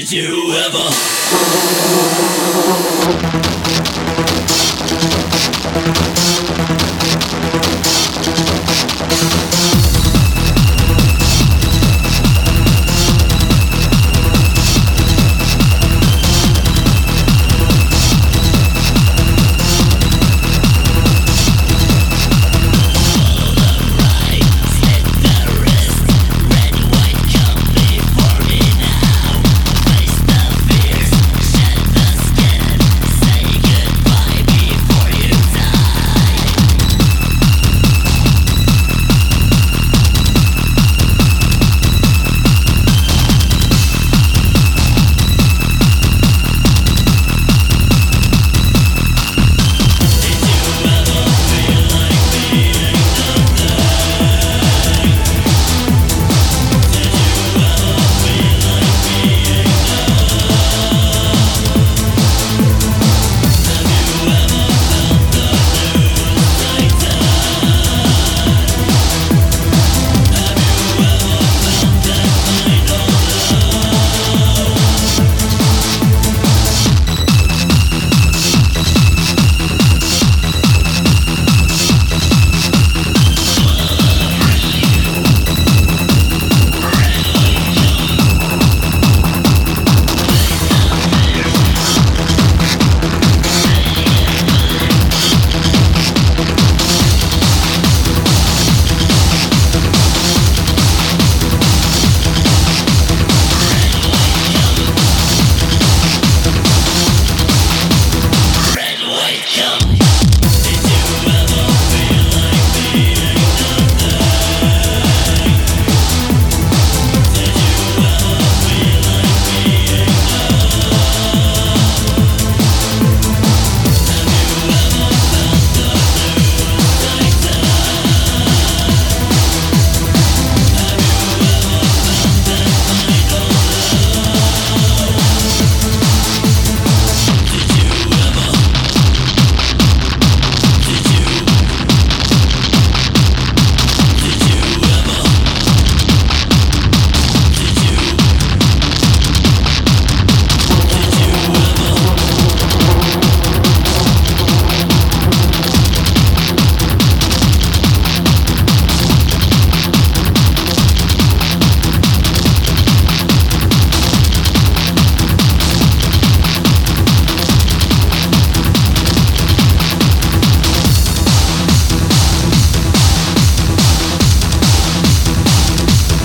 Did you ever?